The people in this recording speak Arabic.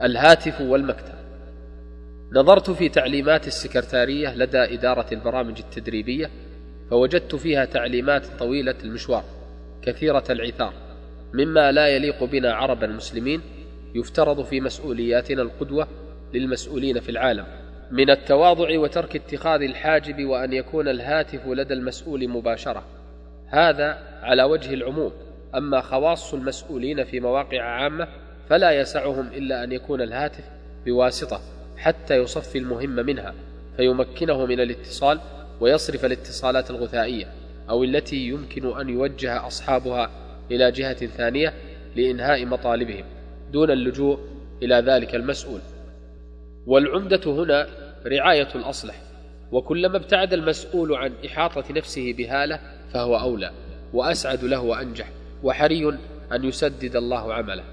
الهاتف والمكتب. نظرت في تعليمات السكرتارية لدى إدارة البرامج التدريبية فوجدت فيها تعليمات طويلة المشوار كثيرة العثار مما لا يليق بنا عربا مسلمين يفترض في مسؤولياتنا القدوة للمسؤولين في العالم. من التواضع وترك اتخاذ الحاجب وأن يكون الهاتف لدى المسؤول مباشرة. هذا على وجه العموم أما خواص المسؤولين في مواقع عامة فلا يسعهم إلا أن يكون الهاتف بواسطة حتى يصفي المهم منها فيمكنه من الاتصال ويصرف الاتصالات الغثائية أو التي يمكن أن يوجه أصحابها إلى جهة ثانية لإنهاء مطالبهم دون اللجوء إلى ذلك المسؤول. والعمدة هنا رعاية الأصلح وكلما ابتعد المسؤول عن إحاطة نفسه بهالة فهو أولى وأسعد له وأنجح وحري أن يسدد الله عمله.